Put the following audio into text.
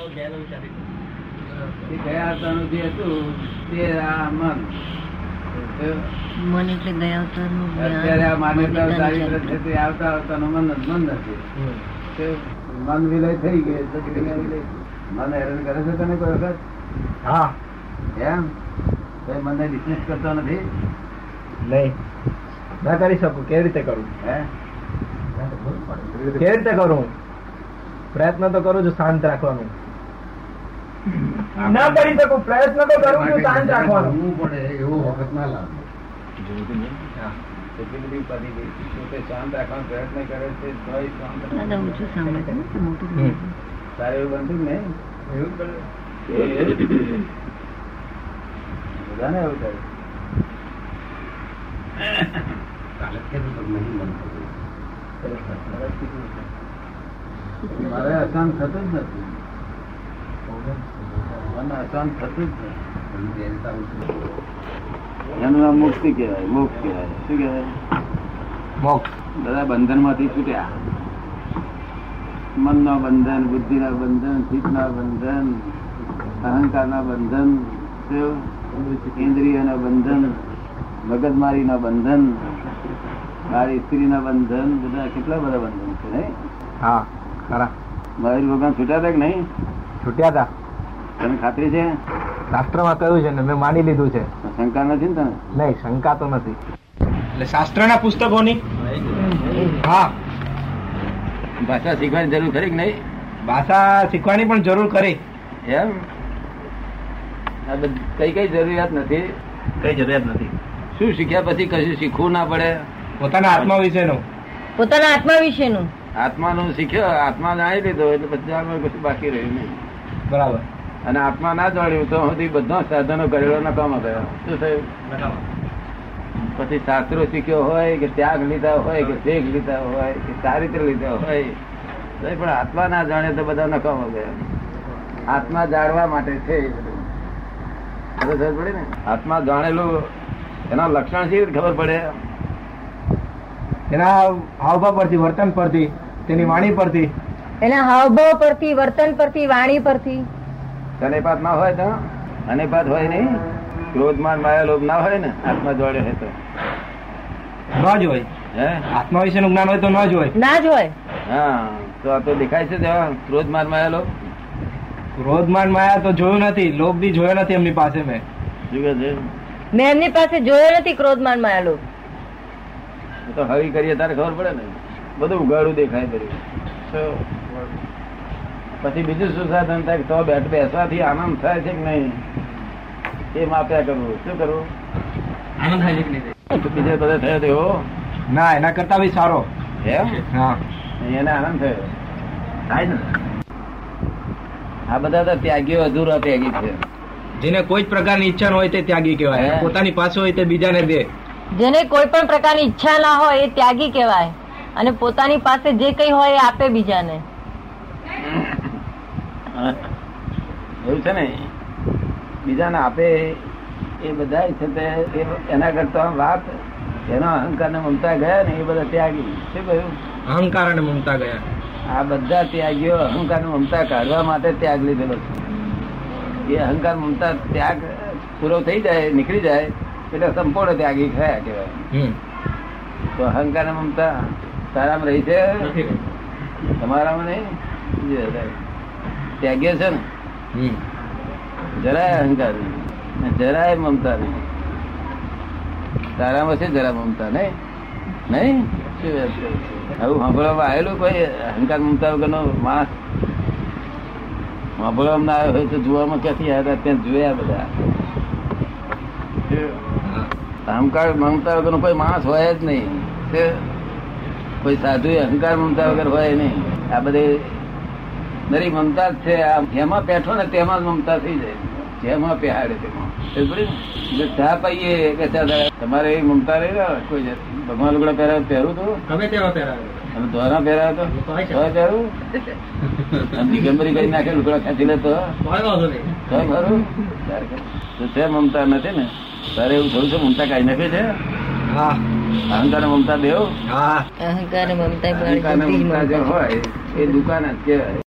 એ ગયા અવતારનું જે હતું તે આ મન. મન એટલે ગયા અવતારનું અત્યારે આ માન્યતા ચારિત્ર છે તે આવતા અવતારનું મન જ મન નથી. મન વિલય થઈ ગયું તો મન હેરાન કરે છે તને કોઈ વખત? હા. એમ? તો મને બિઝનેસ કરતો નથી? નહીં. ના કરી શકું કેવી રીતે કરું? હે? કેવી રીતે કરું? પ્રયત્ન તો કરું છું શાંત રાખવાનું. ના કરી શકું પ્રયત્ન તો કરું છું શાંત રાખવાનું. હા. એટલી બધી પડી ગઈ છે. શાંત રાખવાનો પ્રયત્ન કરે છે તોય શાંત દાદા નથી. ઓછું ને છે. તારે એવું બધાને એવું થાય. મારે અશાંત થતું જ નથી. મને અશાંત થતું જ નથી એનું નામ મુક્તિ કહેવાય? મોક્ષ કહેવાય. શું કહેવાય? મોક્ષ. બધા બંધનમાંથી છૂટ્યા. મન નો બંધન બુદ્ધિ ના બંધન ચિત્ત ના બંધન અહંકાર ના બંધન ઇન્દ્રિય ના બંધન મગજમારી ના બંધન મારી સ્ત્રી ના બંધન બધા કેટલા બધા બંધન છે નહીં? હા ખરા. મયુર ભગવાન છૂટ્યા હતા કે નહીં? છૂટ્યા હતા. તને ખાતરી છે? શાસ્ત્રમાં કહ્યું છે ને મેં માની લીધું છે. શંકા નથી ને તને? નહીં શંકા તો નથી. એટલે શાસ્ત્રના પુસ્તકોની? હા. ભાષા શીખવાની જરૂર ખરી કે નહીં? ભાષા શીખવાની પણ જરૂર ખરી. એમ? કઈ કઈ જરૂરિયાત નથી? કઈ જરૂરિયાત નથી. શું શીખ્યા પછી કશું શીખવું ના પડે? પોતાના આત્મા વિશેનું. પોતાના આત્મા વિશેનું. આત્માનું શીખ્યો આત્મા જાણી લીધો એટલે પછી કશું બાકી રહ્યું નહીં. બરાબર. અને આત્મા ના જાણ્યું તો સુધી બધા સાધનો કરેલો નકામો ગયો શું થયું? પછી શાસ્ત્રો શીખ્યો હોય કે ત્યાગ લીધા હોય કે શેખ લીધા હોય કે ચારિત્ર લીધા હોય તો પણ આત્મા ના જાણે તો બધા નકામો ગયા આત્મા જાણવા માટે છે એ બધું. ખબર ખબર પડે ને? આત્મા જાણેલું એના લક્ષણ છે ખબર પડે? એના હાવભાવ પરથી વર્તન પરથી તેની વાણી પરથી. એના હાવભાવ પરથી વર્તન પરથી વાણી પરથી. અનેપાત ના હોય તો અનિપાત હોય નહીં. ક્રોધમાન માયા લોભ ના હોય ને આત્મા જોડે હોય તો. ન જ હોય. હે? આત્મા વિશેનું જ્ઞાન હોય તો ન જ હોય. ના જ હોય. હા તો આ તો દેખાય છે જવા ક્રોધમાન માયા લોભ ક્રોધમાન માયા તો જોયું નથી લોભ બી જોયો નથી એમની પાસે મેં. શું કહે છે? મેં એમની પાસે જોયો નથી ક્રોધમાન માયાલો એ તો હવી કરીએ તારે ખબર પડે ને? બધું ઉગાડું દેખાય કર્યું પછી બીજું શું સાધન થાય તો બેઠ બેસવાથી આનંદ થાય છે કે નહીં? એ માપ્યા કરવું શું કરવું આનંદ થાય છે બીજે બધે થયો તેવો ના એના કરતા બી સારો. એમ? હા. એને આનંદ થયો. થાય ને. આ બધા તો ત્યાગીઓ અધૂરા ત્યાગી છે. જેને કોઈ જ પ્રકારની ઈચ્છા ન હોય તે ત્યાગી કહેવાય. પોતાની પાસે હોય તે બીજાને દે. જેને કોઈ પણ પ્રકારની ઈચ્છા ના હોય એ ત્યાગી કહેવાય. અને પોતાની પાસે જે કઈ હોય એ આપે બીજાને. એવું છે ને? બીજાને આપે એ બધા છે તે એના કરતા વાત એનો અહંકાર ને મમતા ગયા ને એ બધા ત્યાગી. શું કહ્યું? અહંકાર અને મમતા ગયા. આ બધા ત્યાગીઓ અહંકાર ને મમતા કાઢવા માટે ત્યાગ લીધેલો છે. એ અહંકાર મમતા ત્યાગ પૂરો થઈ જાય નીકળી જાય એટલે સંપૂર્ણ ત્યાગી થયા કહેવાય. તો અહંકાર ને મમતા તારામાં રહી છે? તમારામાં નહીં? ત્યાગીઓ છે ને? જરાય અહંકાર નહીં. જરાય મમતા નહીં. તારામાં છે જરા મમતા નહીં? નહીં? આવું સાંભળવામાં આવેલું કોઈ અહંકાર મમતા વગરનો માણસ? સાંભળવામાં ના આવ્યો હોય તો જોવામાં ક્યાંથી આવ્યા હતા? ત્યાં જોયા બધા. અહંકાર મમતા વગરનો કોઈ માણસ હોય જ નહીં. તે કોઈ સાધુ અહંકાર મમતા વગર હોય નહીં. આ બધી નરી મમતા છે આ જેમાં બેઠો ને તેમાં જ મમતા થઈ જાય. જેમાં પહેરાડે તેમાં. ચા પાઈએ કે ચા તમારે એવી મમતા રહી ને કોઈ. ભગવાન લુગડા પહેરાવે પહેરું તો? ગમે તેવા પહેરાવે. અને ધોરા પહેરાવે તો? પહેરું? દિગંબરી કરી નાખે લુગડા ખેંચી ખરું? છે મમતા નથી ને? તારે એવું થયું છે મમતા કાઢી નાખે છે? હા. અહંકાર મમતા દેવ? અહંકાર મમતા અહંકાર જ મમતા જે હોય એ દુકાન જ કહેવાય.